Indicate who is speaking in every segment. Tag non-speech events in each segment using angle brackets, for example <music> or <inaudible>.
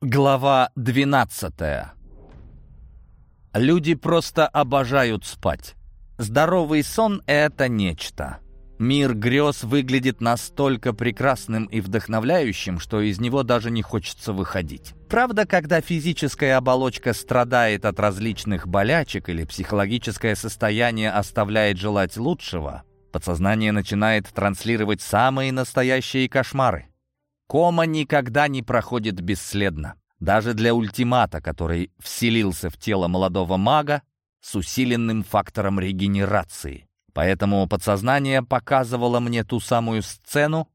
Speaker 1: Глава 12 Люди просто обожают спать. Здоровый сон — это нечто. Мир грез выглядит настолько прекрасным и вдохновляющим, что из него даже не хочется выходить. Правда, когда физическая оболочка страдает от различных болячек или психологическое состояние оставляет желать лучшего, подсознание начинает транслировать самые настоящие кошмары. Кома никогда не проходит бесследно. Даже для ультимата, который вселился в тело молодого мага с усиленным фактором регенерации. Поэтому подсознание показывало мне ту самую сцену,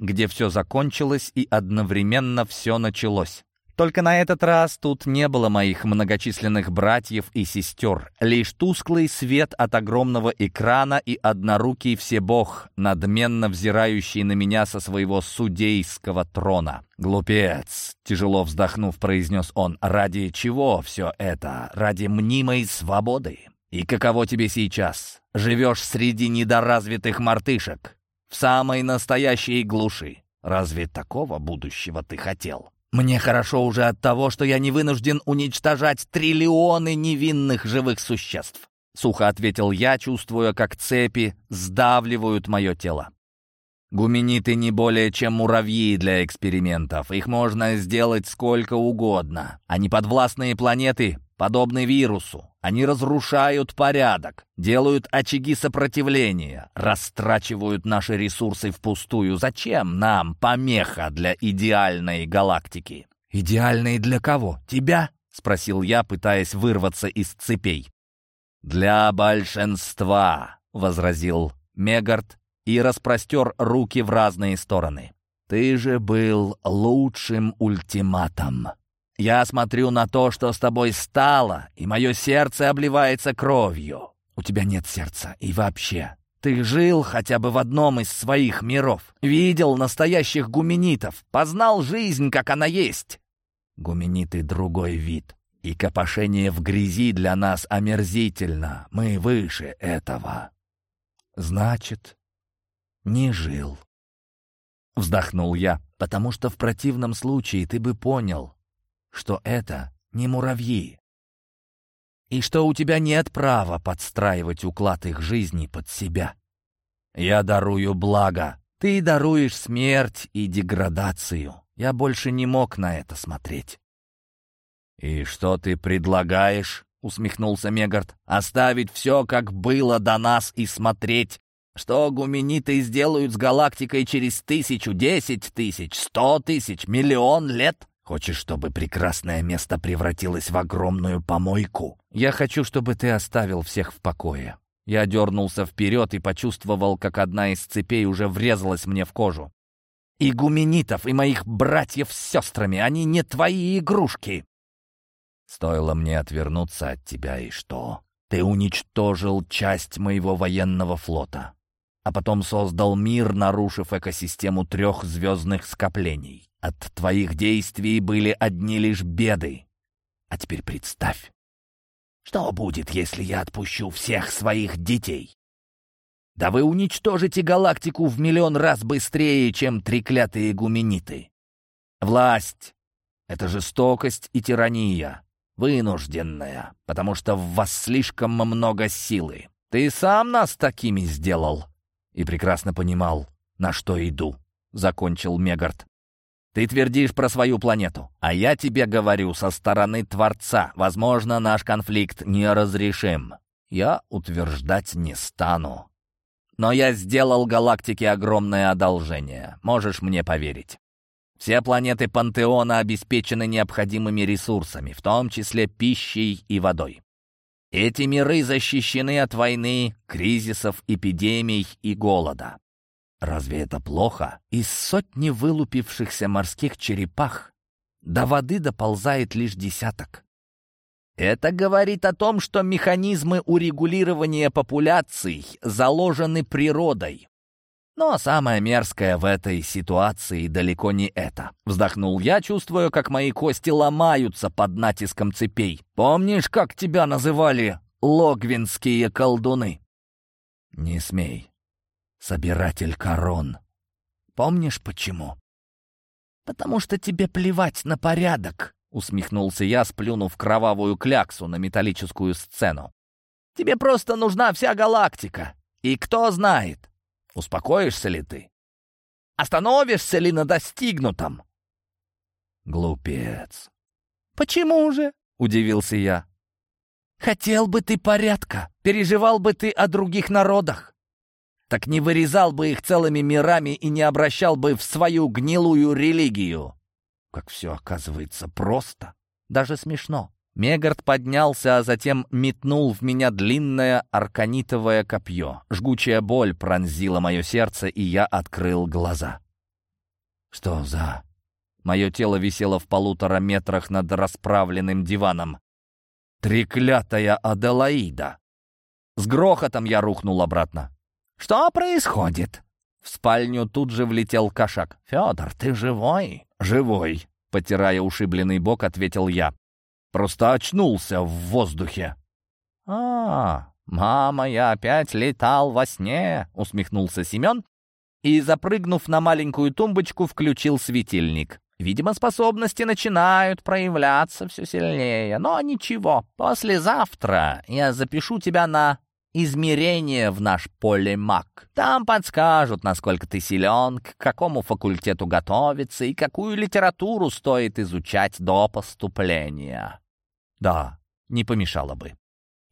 Speaker 1: где все закончилось и одновременно все началось. Только на этот раз тут не было моих многочисленных братьев и сестер. Лишь тусклый свет от огромного экрана и однорукий всебог, надменно взирающий на меня со своего судейского трона. «Глупец!» — тяжело вздохнув, произнес он. «Ради чего все это? Ради мнимой свободы? И каково тебе сейчас? Живешь среди недоразвитых мартышек, в самой настоящей глуши. Разве такого будущего ты хотел?» Мне хорошо уже от того, что я не вынужден уничтожать триллионы невинных живых существ. Сухо ответил я, чувствуя, как цепи сдавливают мое тело. Гумениты не более чем муравьи для экспериментов. Их можно сделать сколько угодно. Они подвластные планеты подобны вирусу. Они разрушают порядок, делают очаги сопротивления, растрачивают наши ресурсы впустую. Зачем нам помеха для идеальной галактики? «Идеальной для кого? Тебя?» — спросил я, пытаясь вырваться из цепей. «Для большинства», — возразил Мегард и распростер руки в разные стороны. «Ты же был лучшим ультиматом». Я смотрю на то, что с тобой стало, и мое сердце обливается кровью. У тебя нет сердца, и вообще. Ты жил хотя бы в одном из своих миров, видел настоящих гуменитов, познал жизнь, как она есть. Гумениты — другой вид, и копошение в грязи для нас омерзительно. Мы выше этого. Значит, не жил. Вздохнул я, потому что в противном случае ты бы понял, что это не муравьи. И что у тебя нет права подстраивать уклад их жизни под себя. Я дарую благо, ты даруешь смерть и деградацию. Я больше не мог на это смотреть. «И что ты предлагаешь?» — усмехнулся Мегард. «Оставить все, как было до нас, и смотреть, что гумениты сделают с галактикой через тысячу, десять тысяч, сто тысяч, миллион лет?» Хочешь, чтобы прекрасное место превратилось в огромную помойку? Я хочу, чтобы ты оставил всех в покое». Я дернулся вперед и почувствовал, как одна из цепей уже врезалась мне в кожу. «И гуменитов, и моих братьев с сестрами, они не твои игрушки!» «Стоило мне отвернуться от тебя, и что? Ты уничтожил часть моего военного флота, а потом создал мир, нарушив экосистему трех звездных скоплений. От твоих действий были одни лишь беды. А теперь представь, что будет, если я отпущу всех своих детей? Да вы уничтожите галактику в миллион раз быстрее, чем треклятые гумениты. Власть — это жестокость и тирания, вынужденная, потому что в вас слишком много силы. Ты сам нас такими сделал и прекрасно понимал, на что иду, — закончил Мегард. Ты твердишь про свою планету, а я тебе говорю со стороны Творца. Возможно, наш конфликт неразрешим. Я утверждать не стану. Но я сделал галактике огромное одолжение. Можешь мне поверить. Все планеты Пантеона обеспечены необходимыми ресурсами, в том числе пищей и водой. Эти миры защищены от войны, кризисов, эпидемий и голода. Разве это плохо? Из сотни вылупившихся морских черепах до воды доползает лишь десяток. Это говорит о том, что механизмы урегулирования популяций заложены природой. Но самое мерзкое в этой ситуации далеко не это. Вздохнул я, чувствуя, как мои кости ломаются под натиском цепей. Помнишь, как тебя называли логвинские колдуны? Не смей собиратель корон. Помнишь почему? «Потому что тебе плевать на порядок», — усмехнулся я, сплюнув кровавую кляксу на металлическую сцену. «Тебе просто нужна вся галактика. И кто знает, успокоишься ли ты? Остановишься ли на достигнутом?» «Глупец». «Почему же?» — удивился я. «Хотел бы ты порядка, переживал бы ты о других народах. Так не вырезал бы их целыми мирами и не обращал бы в свою гнилую религию. Как все оказывается просто, даже смешно». Мегард поднялся, а затем метнул в меня длинное арканитовое копье. Жгучая боль пронзила мое сердце, и я открыл глаза. «Что за...» Мое тело висело в полутора метрах над расправленным диваном. Треклятая Аделаида! С грохотом я рухнул обратно. «Что происходит?» В спальню тут же влетел кошак. «Федор, ты живой?» «Живой», — потирая ушибленный бок, ответил я. «Просто очнулся в воздухе». «А, мама, я опять летал во сне», — усмехнулся Семен и, запрыгнув на маленькую тумбочку, включил светильник. Видимо, способности начинают проявляться все сильнее. Но ничего, послезавтра я запишу тебя на измерение в наш полемак. Там подскажут, насколько ты силен, к какому факультету готовиться и какую литературу стоит изучать до поступления. Да, не помешало бы.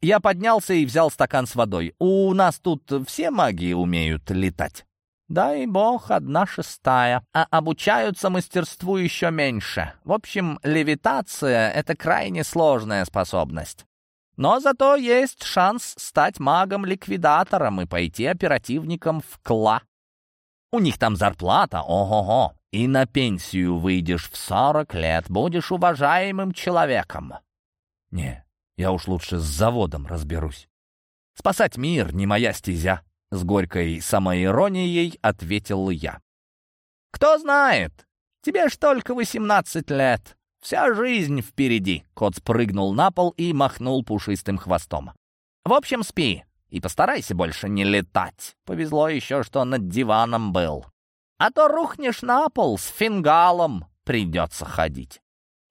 Speaker 1: Я поднялся и взял стакан с водой. У нас тут все маги умеют летать. Дай бог, одна шестая. А обучаются мастерству еще меньше. В общем, левитация — это крайне сложная способность. Но зато есть шанс стать магом-ликвидатором и пойти оперативником в КЛА. У них там зарплата, ого-го. И на пенсию выйдешь в 40 лет, будешь уважаемым человеком. Не, я уж лучше с заводом разберусь. Спасать мир не моя стезя. С горькой самоиронией ответил я. «Кто знает? Тебе ж только восемнадцать лет. Вся жизнь впереди!» Кот спрыгнул на пол и махнул пушистым хвостом. «В общем, спи и постарайся больше не летать. Повезло еще, что над диваном был. А то рухнешь на пол с фингалом, придется ходить».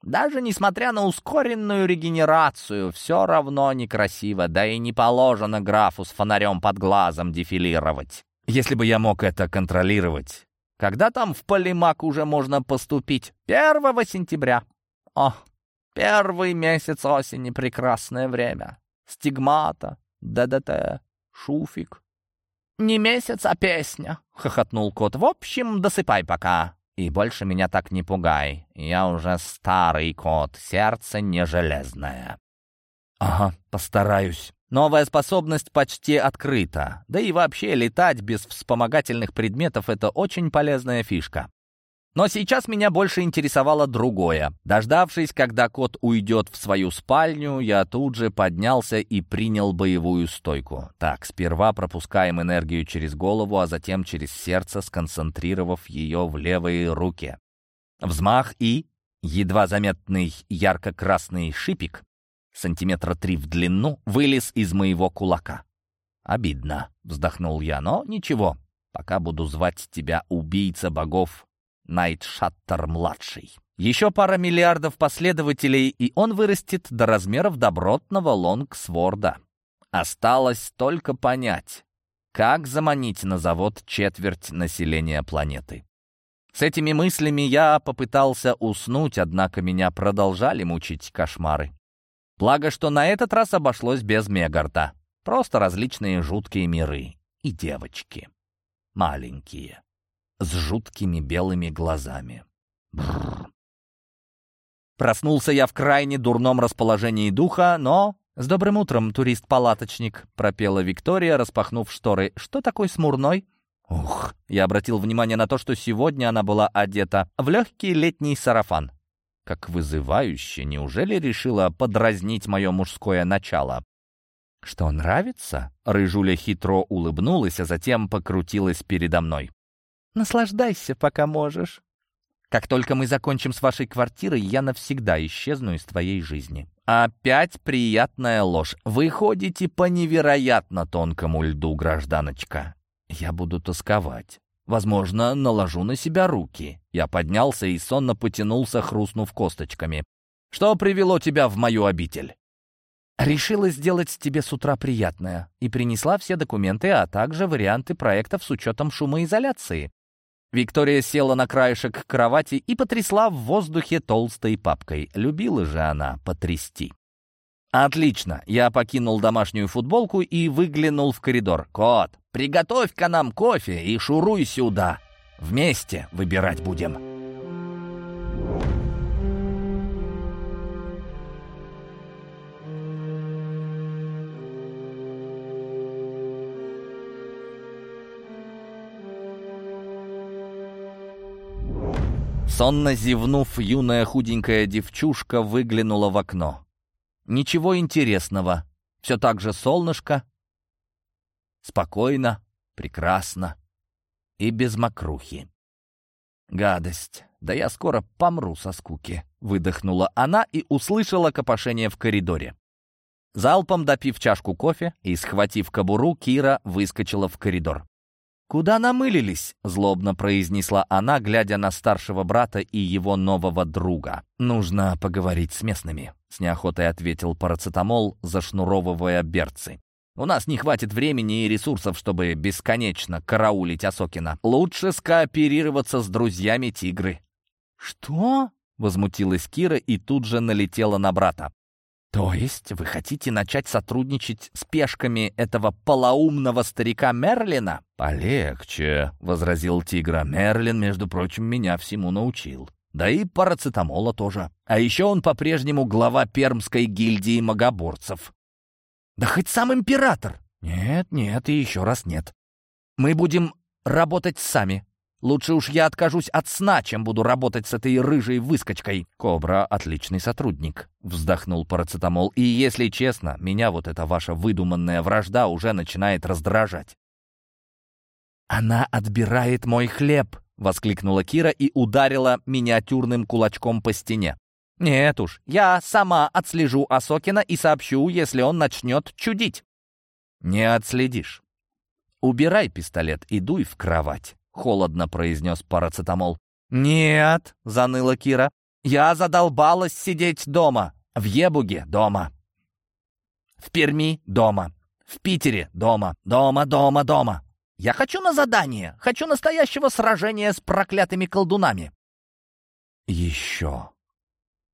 Speaker 1: Даже несмотря на ускоренную регенерацию, все равно некрасиво, да и не положено графу с фонарем под глазом дефилировать. Если бы я мог это контролировать. Когда там в Полимак уже можно поступить? 1 сентября. О, первый месяц осени — прекрасное время. Стигмата, ДДТ, шуфик. «Не месяц, а песня», — хохотнул кот. «В общем, досыпай пока. И больше меня так не пугай. Я уже старый кот, сердце не железное. Ага, постараюсь. Новая способность почти открыта. Да и вообще летать без вспомогательных предметов — это очень полезная фишка. Но сейчас меня больше интересовало другое. Дождавшись, когда кот уйдет в свою спальню, я тут же поднялся и принял боевую стойку. Так, сперва пропускаем энергию через голову, а затем через сердце, сконцентрировав ее в левой руке. Взмах и... Едва заметный ярко-красный шипик, сантиметра три в длину, вылез из моего кулака. «Обидно», — вздохнул я, — «но ничего, пока буду звать тебя убийца богов Найтшаттер-младший. Еще пара миллиардов последователей, и он вырастет до размеров добротного лонгсворда. Осталось только понять, как заманить на завод четверть населения планеты. С этими мыслями я попытался уснуть, однако меня продолжали мучить кошмары. Благо, что на этот раз обошлось без Мегарта. Просто различные жуткие миры и девочки. Маленькие с жуткими белыми глазами. Бррр. Проснулся я в крайне дурном расположении духа, но... «С добрым утром, турист-палаточник», — пропела Виктория, распахнув шторы. «Что такой смурной?» Ух, я обратил внимание на то, что сегодня она была одета в легкий летний сарафан. Как вызывающе, неужели решила подразнить мое мужское начало? «Что, нравится?» Рыжуля хитро улыбнулась, а затем покрутилась передо мной. Наслаждайся, пока можешь. Как только мы закончим с вашей квартирой, я навсегда исчезну из твоей жизни. Опять приятная ложь. Вы ходите по невероятно тонкому льду, гражданочка. Я буду тосковать. Возможно, наложу на себя руки». Я поднялся и сонно потянулся, хрустнув косточками. «Что привело тебя в мою обитель?» Решила сделать тебе с утра приятное и принесла все документы, а также варианты проектов с учетом шумоизоляции. Виктория села на краешек кровати и потрясла в воздухе толстой папкой. Любила же она потрясти. «Отлично!» Я покинул домашнюю футболку и выглянул в коридор. «Кот, приготовь-ка нам кофе и шуруй сюда! Вместе выбирать будем!» Сонно зевнув, юная худенькая девчушка выглянула в окно. Ничего интересного. Все так же солнышко. Спокойно, прекрасно и без мокрухи. «Гадость! Да я скоро помру со скуки!» — выдохнула она и услышала копошение в коридоре. Залпом допив чашку кофе и схватив кобуру, Кира выскочила в коридор. «Куда намылились?» — злобно произнесла она, глядя на старшего брата и его нового друга. «Нужно поговорить с местными», — с неохотой ответил парацетамол, зашнуровывая берцы. «У нас не хватит времени и ресурсов, чтобы бесконечно караулить Осокина. Лучше скооперироваться с друзьями тигры». «Что?» — возмутилась Кира и тут же налетела на брата. «То есть вы хотите начать сотрудничать с пешками этого полоумного старика Мерлина?» «Полегче», — возразил Тигра. «Мерлин, между прочим, меня всему научил. Да и парацетамола тоже. А еще он по-прежнему глава пермской гильдии магоборцев». «Да хоть сам император!» «Нет, нет и еще раз нет. Мы будем работать сами. Лучше уж я откажусь от сна, чем буду работать с этой рыжей выскочкой. Кобра — отличный сотрудник, — вздохнул парацетамол. И, если честно, меня вот эта ваша выдуманная вражда уже начинает раздражать. «Она отбирает мой хлеб!» — воскликнула Кира и ударила миниатюрным кулачком по стене. «Нет уж, я сама отслежу Асокина и сообщу, если он начнет чудить». «Не отследишь. Убирай пистолет и дуй в кровать». — холодно произнес парацетамол. «Нет», — заныла Кира, — «я задолбалась сидеть дома. В Ебуге — дома. В Перми — дома. В Питере — дома. Дома, дома, дома. Я хочу на задание, хочу настоящего сражения с проклятыми колдунами». «Еще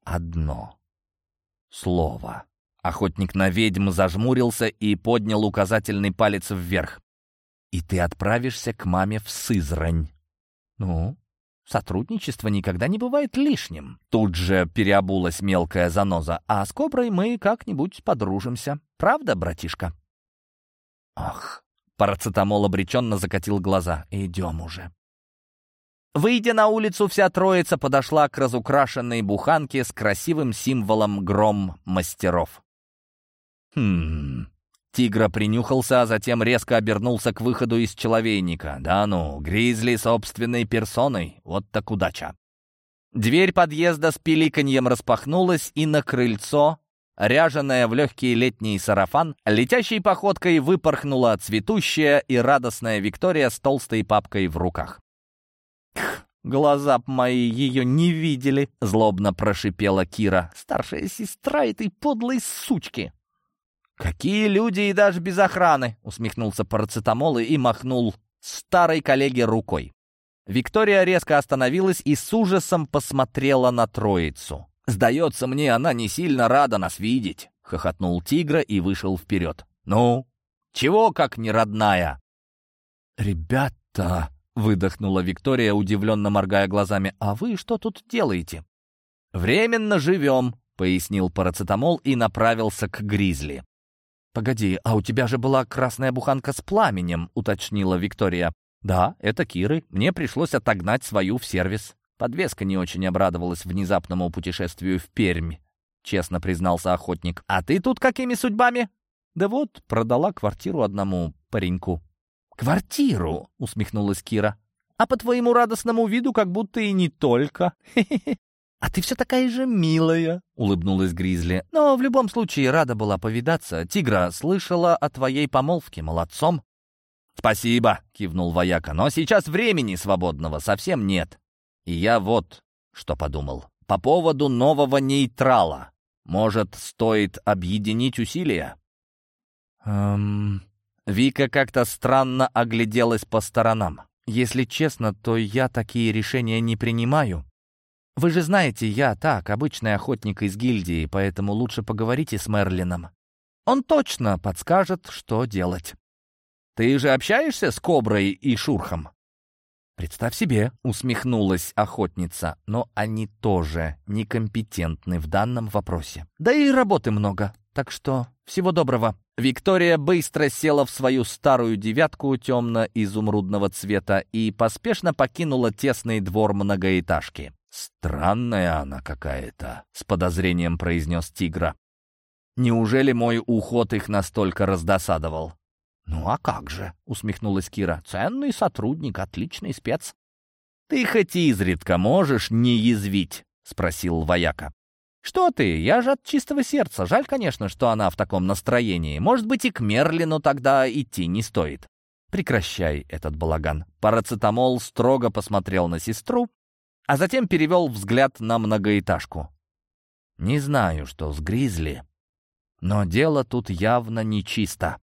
Speaker 1: одно слово». Охотник на ведьм зажмурился и поднял указательный палец вверх и ты отправишься к маме в Сызрань. Ну, сотрудничество никогда не бывает лишним. Тут же переобулась мелкая заноза, а с Коброй мы как-нибудь подружимся. Правда, братишка? Ах, парацетамол обреченно закатил глаза. Идем уже. Выйдя на улицу, вся троица подошла к разукрашенной буханке с красивым символом гром мастеров. Хм, Тигра принюхался, а затем резко обернулся к выходу из человейника. Да ну, гризли собственной персоной. Вот так удача. Дверь подъезда с пиликаньем распахнулась, и на крыльцо, ряженая в легкий летний сарафан, летящей походкой выпорхнула цветущая и радостная Виктория с толстой папкой в руках. «Глаза б мои ее не видели!» — злобно прошипела Кира. «Старшая сестра этой подлой сучки!» «Какие люди и даже без охраны!» — усмехнулся парацетамол и махнул старой коллеге рукой. Виктория резко остановилась и с ужасом посмотрела на троицу. «Сдается мне, она не сильно рада нас видеть», — хохотнул тигра и вышел вперед. «Ну, чего как не родная?» «Ребята!» — выдохнула Виктория, удивленно моргая глазами. «А вы что тут делаете?» «Временно живем», — пояснил парацетамол и направился к Гризли. «Погоди, а у тебя же была красная буханка с пламенем», — уточнила Виктория. «Да, это Киры. Мне пришлось отогнать свою в сервис». Подвеска не очень обрадовалась внезапному путешествию в Пермь, честно признался охотник. «А ты тут какими судьбами?» «Да вот, продала квартиру одному пареньку». «Квартиру?» — усмехнулась Кира. «А по твоему радостному виду как будто и не только. <laughs> «А ты все такая же милая», — улыбнулась Гризли. «Но в любом случае рада была повидаться. Тигра слышала о твоей помолвке. Молодцом». «Спасибо», — кивнул вояка, «но сейчас времени свободного совсем нет». И я вот что подумал. По поводу нового нейтрала. Может, стоит объединить усилия? Эм... Вика как-то странно огляделась по сторонам. Если честно, то я такие решения не принимаю. Вы же знаете, я так, обычный охотник из гильдии, поэтому лучше поговорите с Мерлином. Он точно подскажет, что делать. Ты же общаешься с Коброй и Шурхом? «Представь себе», — усмехнулась охотница, «но они тоже некомпетентны в данном вопросе. Да и работы много, так что всего доброго». Виктория быстро села в свою старую девятку темно-изумрудного цвета и поспешно покинула тесный двор многоэтажки. «Странная она какая-то», — с подозрением произнес Тигра. «Неужели мой уход их настолько раздосадовал?» «Ну а как же?» — усмехнулась Кира. «Ценный сотрудник, отличный спец». «Ты хоть изредка можешь не язвить?» — спросил вояка. «Что ты? Я же от чистого сердца. Жаль, конечно, что она в таком настроении. Может быть, и к Мерлину тогда идти не стоит». «Прекращай этот балаган». Парацетамол строго посмотрел на сестру, а затем перевел взгляд на многоэтажку. «Не знаю, что с Гризли, но дело тут явно нечисто.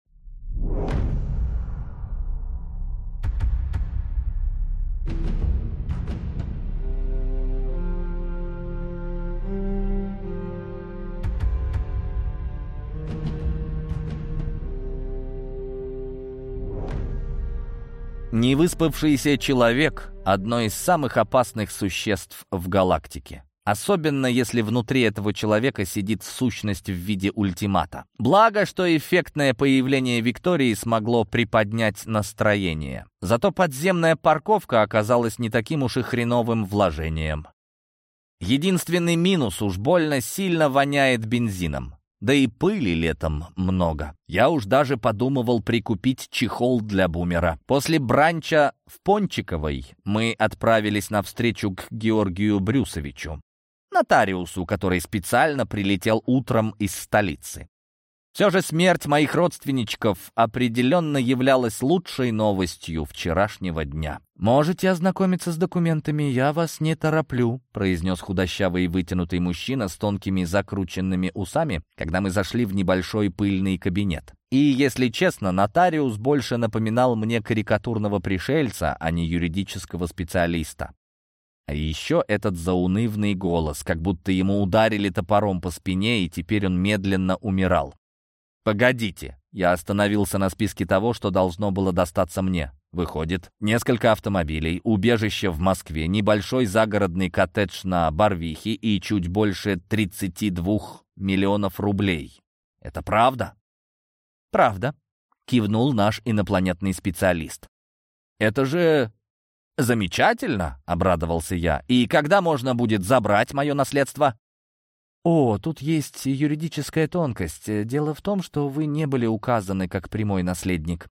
Speaker 1: Невыспавшийся человек — одно из самых опасных существ в галактике. Особенно, если внутри этого человека сидит сущность в виде ультимата. Благо, что эффектное появление Виктории смогло приподнять настроение. Зато подземная парковка оказалась не таким уж и хреновым вложением. Единственный минус уж больно сильно воняет бензином. Да и пыли летом много. Я уж даже подумывал прикупить чехол для бумера. После бранча в Пончиковой мы отправились навстречу к Георгию Брюсовичу нотариусу, который специально прилетел утром из столицы. Все же смерть моих родственничков определенно являлась лучшей новостью вчерашнего дня. «Можете ознакомиться с документами, я вас не тороплю», произнес худощавый и вытянутый мужчина с тонкими закрученными усами, когда мы зашли в небольшой пыльный кабинет. И, если честно, нотариус больше напоминал мне карикатурного пришельца, а не юридического специалиста. А еще этот заунывный голос, как будто ему ударили топором по спине, и теперь он медленно умирал. «Погодите!» Я остановился на списке того, что должно было достаться мне. Выходит, несколько автомобилей, убежище в Москве, небольшой загородный коттедж на Барвихе и чуть больше 32 миллионов рублей. Это правда? Правда, кивнул наш инопланетный специалист. Это же «Замечательно!» — обрадовался я. «И когда можно будет забрать мое наследство?» «О, тут есть юридическая тонкость. Дело в том, что вы не были указаны как прямой наследник.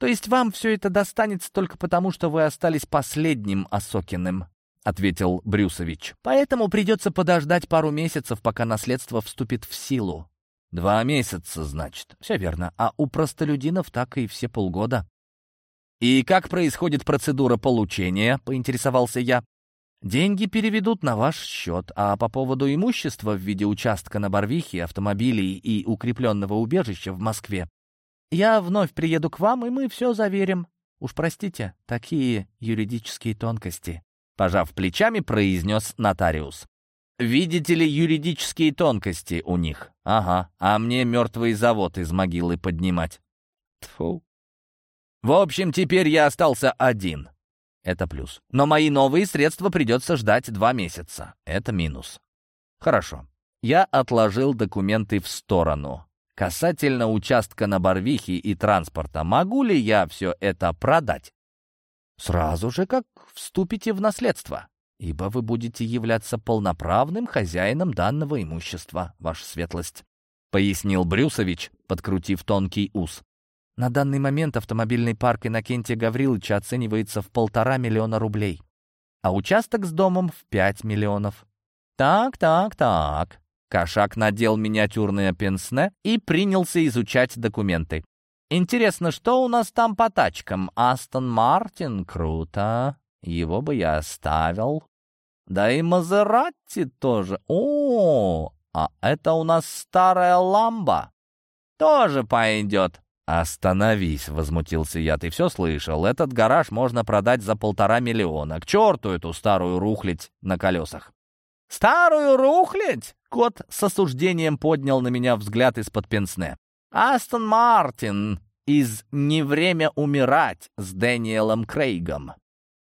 Speaker 1: То есть вам все это достанется только потому, что вы остались последним Осокиным», — ответил Брюсович. «Поэтому придется подождать пару месяцев, пока наследство вступит в силу». «Два месяца, значит?» «Все верно. А у простолюдинов так и все полгода». «И как происходит процедура получения?» — поинтересовался я. «Деньги переведут на ваш счет, а по поводу имущества в виде участка на Барвихе, автомобилей и укрепленного убежища в Москве, я вновь приеду к вам, и мы все заверим. Уж простите, такие юридические тонкости». Пожав плечами, произнес нотариус. «Видите ли юридические тонкости у них? Ага, а мне мертвый завод из могилы поднимать». Тьфу, в общем, теперь я остался один. Это плюс. Но мои новые средства придется ждать два месяца. Это минус. Хорошо. Я отложил документы в сторону. Касательно участка на Барвихе и транспорта, могу ли я все это продать? Сразу же, как вступите в наследство, ибо вы будете являться полноправным хозяином данного имущества, ваша светлость, — пояснил Брюсович, подкрутив тонкий ус. На данный момент автомобильный парк Иннокентия Гавриловича оценивается в полтора миллиона рублей, а участок с домом в пять миллионов. Так, так, так. Кошак надел миниатюрное пенсне и принялся изучать документы. Интересно, что у нас там по тачкам? Астон Мартин? Круто. Его бы я оставил. Да и Мазератти тоже. О, а это у нас старая ламба. Тоже пойдет. «Остановись!» — возмутился я. «Ты все слышал? Этот гараж можно продать за полтора миллиона. К черту эту старую рухлядь на колесах!» «Старую рухлядь?» — кот с осуждением поднял на меня взгляд из-под пенсне. «Астон Мартин из «Не время умирать» с Дэниелом Крейгом.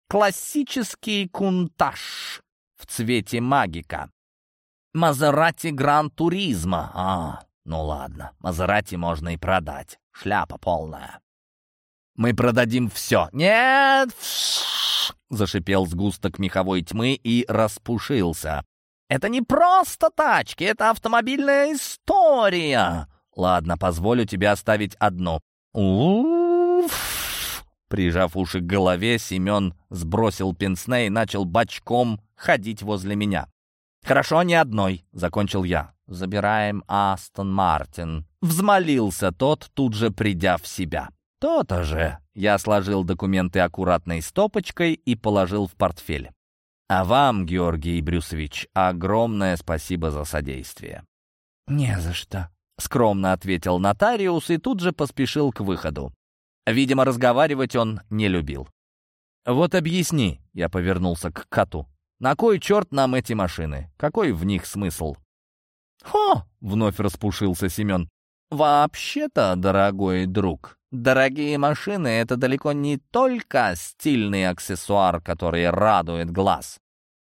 Speaker 1: Классический кунтаж в цвете магика. Мазерати Гран Туризма. А, ну ладно, Мазерати можно и продать. Шляпа полная. «Мы продадим все!» «Нет!» — зашипел сгусток меховой тьмы и распушился. «Это не просто тачки, это автомобильная история!» «Ладно, позволю тебе оставить одну». «Уф!» Прижав уши к голове, Семен сбросил пенсне и начал бочком ходить возле меня. «Хорошо, не одной», — закончил я. «Забираем Астон Мартин», — взмолился тот, тут же придя в себя. «То-то же!» — я сложил документы аккуратной стопочкой и положил в портфель. «А вам, Георгий Брюсович, огромное спасибо за содействие». «Не за что», — скромно ответил нотариус и тут же поспешил к выходу. Видимо, разговаривать он не любил. «Вот объясни», — я повернулся к коту. «На кой черт нам эти машины? Какой в них смысл?» «Хо!» — вновь распушился Семен. «Вообще-то, дорогой друг, дорогие машины — это далеко не только стильный аксессуар, который радует глаз.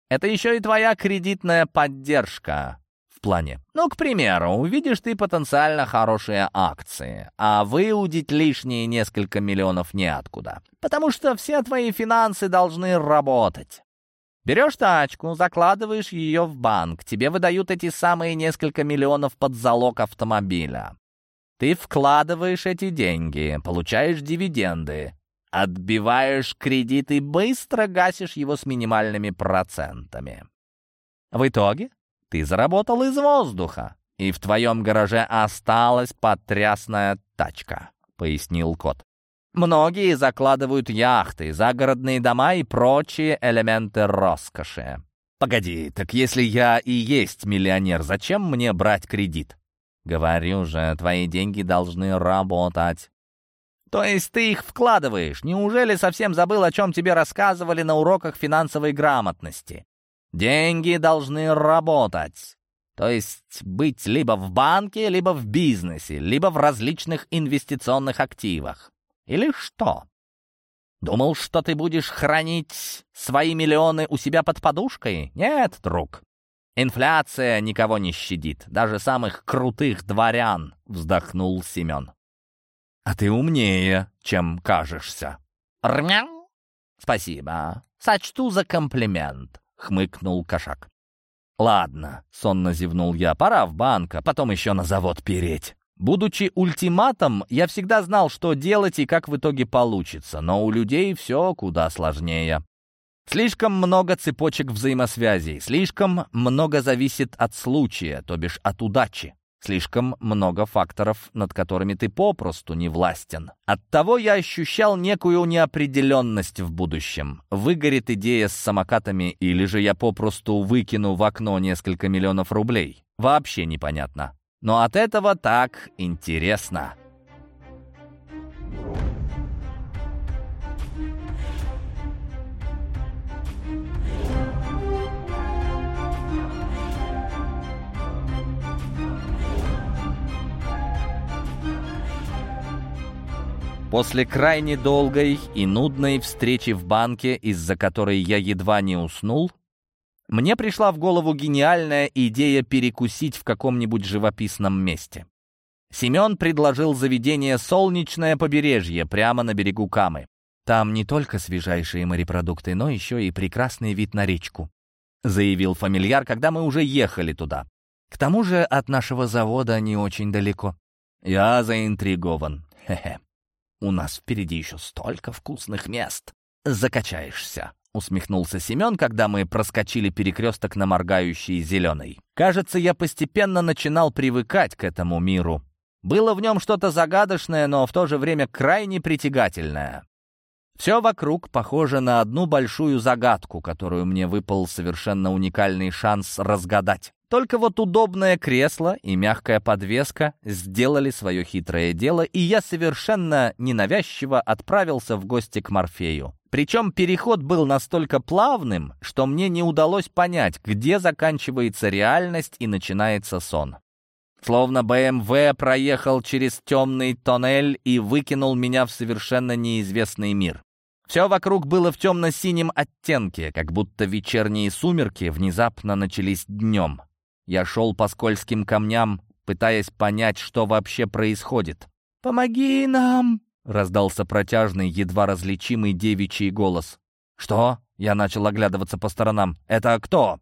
Speaker 1: Это еще и твоя кредитная поддержка в плане. Ну, к примеру, увидишь ты потенциально хорошие акции, а выудить лишние несколько миллионов неоткуда, потому что все твои финансы должны работать. Берешь тачку, закладываешь ее в банк, тебе выдают эти самые несколько миллионов под залог автомобиля. Ты вкладываешь эти деньги, получаешь дивиденды, отбиваешь кредит и быстро гасишь его с минимальными процентами. В итоге ты заработал из воздуха, и в твоем гараже осталась потрясная тачка, пояснил кот. Многие закладывают яхты, загородные дома и прочие элементы роскоши. Погоди, так если я и есть миллионер, зачем мне брать кредит? Говорю же, твои деньги должны работать. То есть ты их вкладываешь? Неужели совсем забыл, о чем тебе рассказывали на уроках финансовой грамотности? Деньги должны работать. То есть быть либо в банке, либо в бизнесе, либо в различных инвестиционных активах. Или что? Думал, что ты будешь хранить свои миллионы у себя под подушкой? Нет, друг. Инфляция никого не щадит, даже самых крутых дворян, вздохнул Семен. А ты умнее, чем кажешься. Рмяу? Спасибо. Сочту за комплимент, хмыкнул кошак. Ладно, сонно зевнул я, пора в банк, а потом еще на завод переть. Будучи ультиматом, я всегда знал, что делать и как в итоге получится, но у людей все куда сложнее. Слишком много цепочек взаимосвязей, слишком много зависит от случая, то бишь от удачи. Слишком много факторов, над которыми ты попросту не властен. Оттого я ощущал некую неопределенность в будущем. Выгорит идея с самокатами, или же я попросту выкину в окно несколько миллионов рублей. Вообще непонятно. Но от этого так интересно. После крайне долгой и нудной встречи в банке, из-за которой я едва не уснул, мне пришла в голову гениальная идея перекусить в каком-нибудь живописном месте. Семен предложил заведение «Солнечное побережье» прямо на берегу Камы. Там не только свежайшие морепродукты, но еще и прекрасный вид на речку, заявил фамильяр, когда мы уже ехали туда. К тому же от нашего завода не очень далеко. Я заинтригован. Хе-хе. У нас впереди еще столько вкусных мест. Закачаешься. — усмехнулся Семен, когда мы проскочили перекресток на моргающий зеленый. «Кажется, я постепенно начинал привыкать к этому миру. Было в нем что-то загадочное, но в то же время крайне притягательное. Все вокруг похоже на одну большую загадку, которую мне выпал совершенно уникальный шанс разгадать. Только вот удобное кресло и мягкая подвеска сделали свое хитрое дело, и я совершенно ненавязчиво отправился в гости к Морфею. Причем переход был настолько плавным, что мне не удалось понять, где заканчивается реальность и начинается сон. Словно БМВ проехал через темный тоннель и выкинул меня в совершенно неизвестный мир. Все вокруг было в темно-синем оттенке, как будто вечерние сумерки внезапно начались днем. Я шел по скользким камням, пытаясь понять, что вообще происходит.
Speaker 2: «Помоги нам!»
Speaker 1: — раздался протяжный, едва различимый девичий голос. «Что?» — я начал оглядываться по сторонам. «Это кто?»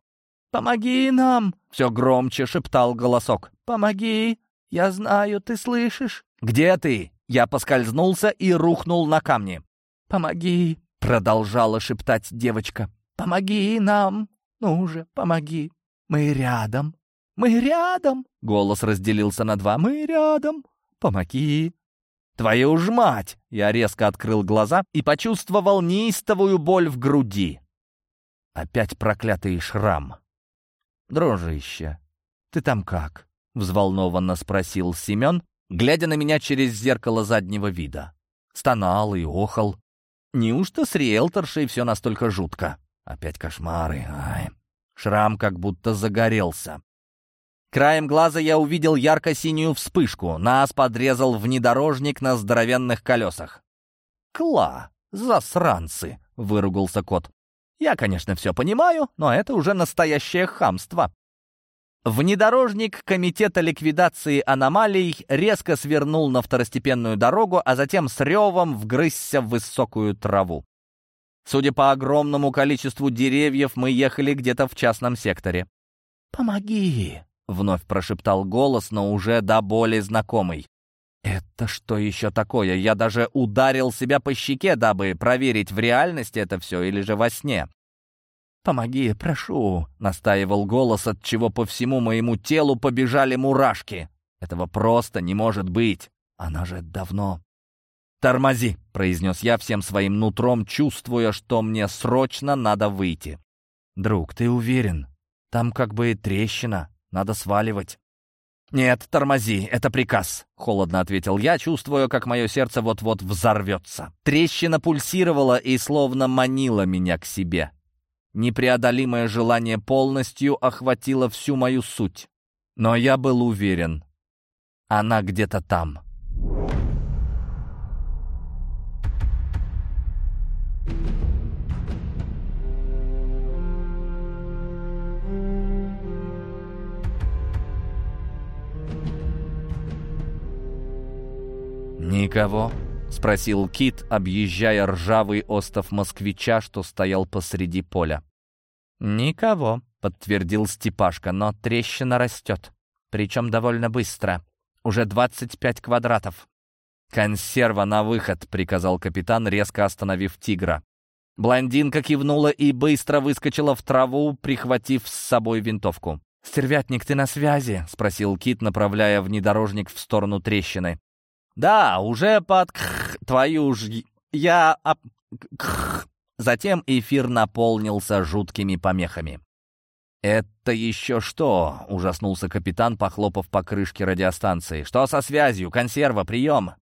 Speaker 2: «Помоги нам!»
Speaker 1: — все громче шептал голосок.
Speaker 2: «Помоги! Я знаю, ты слышишь!»
Speaker 1: «Где ты?» Я поскользнулся и рухнул на камни.
Speaker 2: «Помоги!» — продолжала шептать девочка. «Помоги нам! Ну же, помоги! Мы рядом! Мы рядом!»
Speaker 1: Голос разделился на два.
Speaker 2: «Мы рядом! Помоги!»
Speaker 1: «Твою ж мать!» Я резко открыл глаза и почувствовал неистовую боль в груди. Опять проклятый шрам. «Дружище, ты там как?» — взволнованно спросил Семен, глядя на меня через зеркало заднего вида. Стонал и охал. Неужто с риэлторшей все настолько жутко? Опять кошмары. Ай. Шрам как будто загорелся. Краем глаза я увидел ярко-синюю вспышку. Нас подрезал внедорожник на здоровенных колесах. «Кла! Засранцы!» — выругался кот. «Я, конечно, все понимаю, но это уже настоящее хамство. Внедорожник Комитета ликвидации аномалий резко свернул на второстепенную дорогу, а затем с ревом вгрызся в высокую траву. Судя по огромному количеству деревьев, мы ехали где-то в частном секторе.
Speaker 2: «Помоги!»
Speaker 1: — вновь прошептал голос, но уже до боли знакомый. «Это что еще такое? Я даже ударил себя по щеке, дабы проверить, в реальности это все или же во сне.
Speaker 2: «Помоги, прошу!»
Speaker 1: — настаивал голос, от чего по всему моему телу побежали мурашки. «Этого просто не может быть! Она же давно...» «Тормози!» — произнес я всем своим нутром, чувствуя, что мне срочно надо выйти. «Друг, ты уверен? Там как бы трещина, надо сваливать». «Нет, тормози, это приказ», — холодно ответил я, чувствуя, как мое сердце вот-вот взорвется. Трещина пульсировала и словно манила меня к себе. Непреодолимое желание полностью охватило всю мою суть. Но я был уверен, она где-то там. «Никого?» — спросил Кит, объезжая ржавый остов москвича, что стоял посреди поля.
Speaker 2: «Никого», — подтвердил Степашка, — «но трещина растет. Причем довольно быстро. Уже 25 квадратов».
Speaker 1: «Консерва на выход», — приказал капитан, резко остановив тигра. Блондинка кивнула и быстро выскочила в траву, прихватив с собой винтовку.
Speaker 2: «Стервятник, ты на связи?» — спросил Кит, направляя внедорожник в сторону трещины.
Speaker 1: «Да, уже под... твою ж... я... Затем эфир наполнился жуткими помехами. «Это еще что?» — ужаснулся капитан, похлопав по крышке радиостанции. «Что со связью? Консерва, прием!»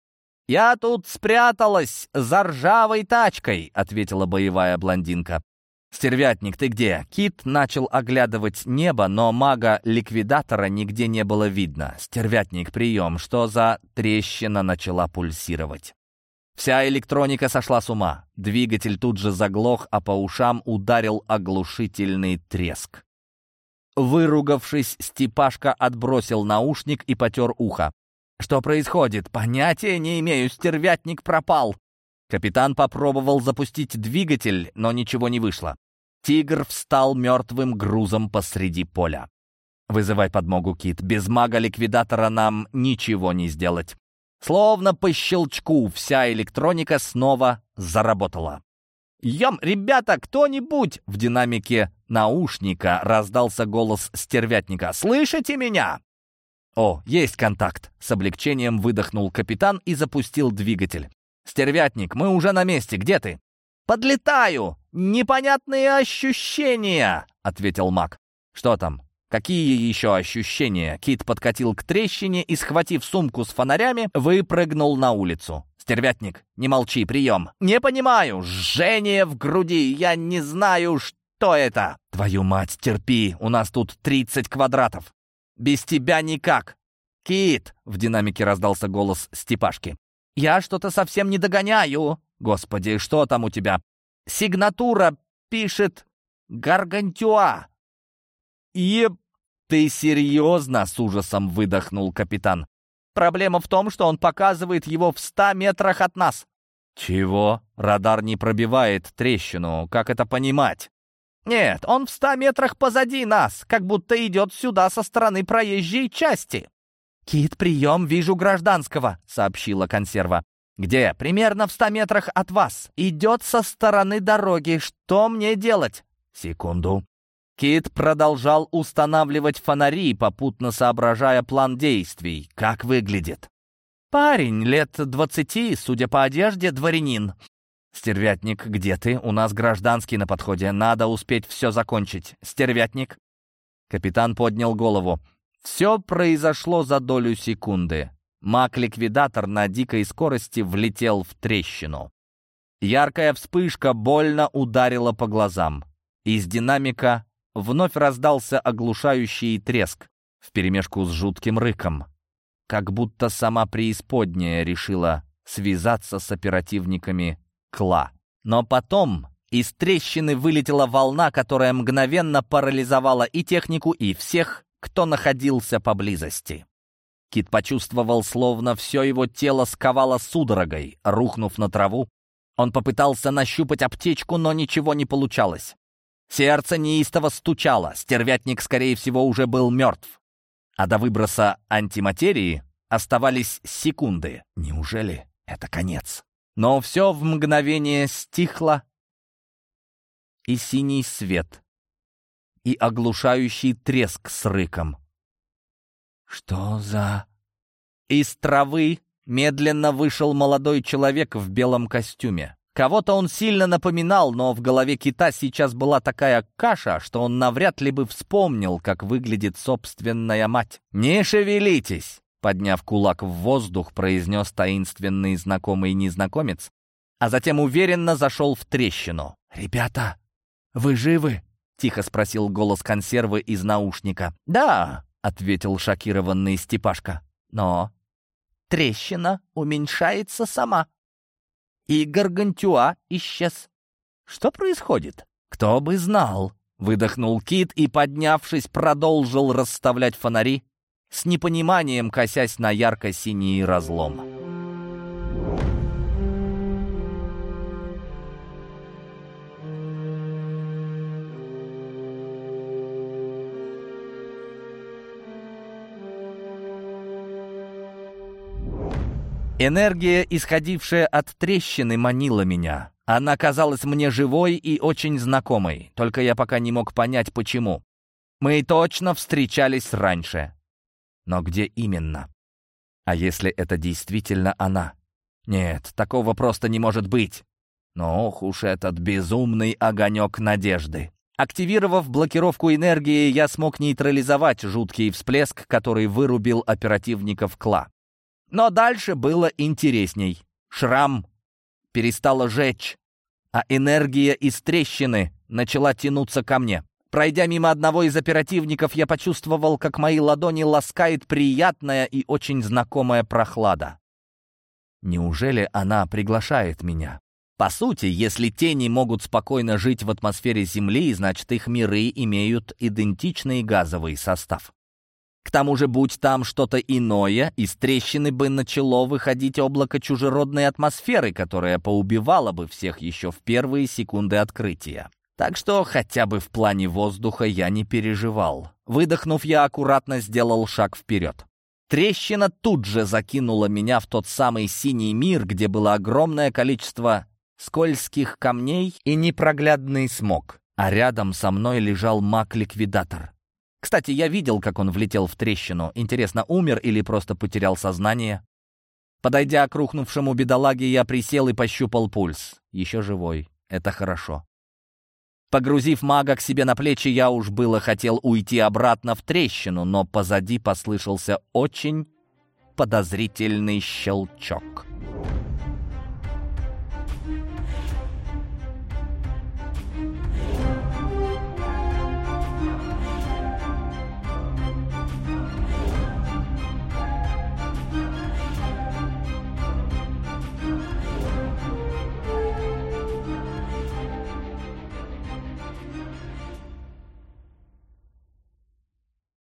Speaker 1: «Я тут спряталась за ржавой тачкой», — ответила боевая блондинка. «Стервятник, ты где?» Кит начал оглядывать небо, но мага-ликвидатора нигде не было видно. «Стервятник, прием!» Что за трещина начала пульсировать? Вся электроника сошла с ума. Двигатель тут же заглох, а по ушам ударил оглушительный треск. Выругавшись, Степашка отбросил наушник и потер ухо. «Что происходит? Понятия не имею, стервятник пропал!» Капитан попробовал запустить двигатель, но ничего не вышло. Тигр встал мертвым грузом посреди поля. «Вызывай подмогу, Кит. Без мага-ликвидатора нам ничего не сделать». Словно по щелчку вся электроника снова заработала. «Ем, ребята, кто-нибудь!» В динамике наушника раздался голос стервятника. «Слышите меня?» «О, есть контакт!» С облегчением выдохнул капитан и запустил двигатель. «Стервятник, мы уже на месте. Где ты?» «Подлетаю! Непонятные ощущения!» — ответил маг. «Что там? Какие еще ощущения?» Кит подкатил к трещине и, схватив сумку с фонарями, выпрыгнул на улицу. «Стервятник, не молчи, прием!» «Не понимаю! Жжение в груди! Я не знаю, что это!» «Твою мать, терпи! У нас тут 30 квадратов!» «Без тебя никак!» «Кит!» — в динамике раздался голос Степашки. «Я что-то совсем не догоняю!» «Господи, что там у тебя?» «Сигнатура пишет Гаргантюа!» «Еп, ты серьезно?» — с ужасом выдохнул капитан. «Проблема в том, что он показывает его в ста метрах от нас». «Чего? Радар не пробивает трещину. Как это понимать?» «Нет, он в ста метрах позади нас, как будто идет сюда со стороны проезжей части». «Кит, прием, вижу гражданского», — сообщила консерва. «Где?» «Примерно в ста метрах от вас. Идет со стороны дороги. Что мне делать?» «Секунду». Кит продолжал устанавливать фонари, попутно соображая план действий. Как выглядит? «Парень, лет двадцати, судя по одежде, дворянин. «Стервятник, где ты? У нас гражданский на подходе. Надо успеть все закончить. Стервятник!» Капитан поднял голову. Все произошло за долю секунды. Маг-ликвидатор на дикой скорости влетел в трещину. Яркая вспышка больно ударила по глазам. Из динамика вновь раздался оглушающий треск вперемешку с жутким рыком. Как будто сама преисподняя решила связаться с оперативниками Кла. Но потом из трещины вылетела волна, которая мгновенно парализовала и технику, и всех, кто находился поблизости. Кит почувствовал, словно все его тело сковало судорогой. Рухнув на траву, он попытался нащупать аптечку, но ничего не получалось. Сердце неистово стучало, стервятник, скорее всего, уже был мертв. А до выброса антиматерии оставались секунды. Неужели это конец? Но все в мгновение стихло, и синий свет, и оглушающий треск с рыком. «Что за...» Из травы медленно вышел молодой человек в белом костюме. Кого-то он сильно напоминал, но в голове кита сейчас была такая каша, что он навряд ли бы вспомнил, как выглядит собственная мать. «Не шевелитесь!» Подняв кулак в воздух, произнес таинственный знакомый незнакомец, а затем уверенно зашел в трещину. «Ребята, вы живы?» — тихо спросил голос консервы из наушника. «Да», — ответил шокированный Степашка. «Но трещина уменьшается сама. И Гаргантюа исчез. Что происходит? Кто бы знал?» Выдохнул Кит и, поднявшись, продолжил расставлять фонари, с непониманием косясь на ярко-синий разлом. Энергия, исходившая от трещины, манила меня. Она казалась мне живой и очень знакомой, только я пока не мог понять, почему. Мы точно встречались раньше. Но где именно? А если это действительно она? Нет, такого просто не может быть. Но ох уж этот безумный огонек надежды. Активировав блокировку энергии, я смог нейтрализовать жуткий всплеск, который вырубил оперативников Кла. Но дальше было интересней. Шрам перестала жечь, а энергия из трещины начала тянуться ко мне. Пройдя мимо одного из оперативников, я почувствовал, как мои ладони ласкает приятная и очень знакомая прохлада. Неужели она приглашает меня? По сути, если тени могут спокойно жить в атмосфере Земли, значит их миры имеют идентичный газовый состав. К тому же, будь там что-то иное, из трещины бы начало выходить облако чужеродной атмосферы, которая поубивала бы всех еще в первые секунды открытия. Так что хотя бы в плане воздуха я не переживал. Выдохнув, я аккуратно сделал шаг вперед. Трещина тут же закинула меня в тот самый синий мир, где было огромное количество скользких камней и непроглядный смог. А рядом со мной лежал маг-ликвидатор. Кстати, я видел, как он влетел в трещину. Интересно, умер или просто потерял сознание? Подойдя к рухнувшему бедолаге, я присел и пощупал пульс. Еще живой. Это хорошо. Погрузив мага к себе на плечи, я уж было хотел уйти обратно в трещину, но позади послышался очень подозрительный щелчок.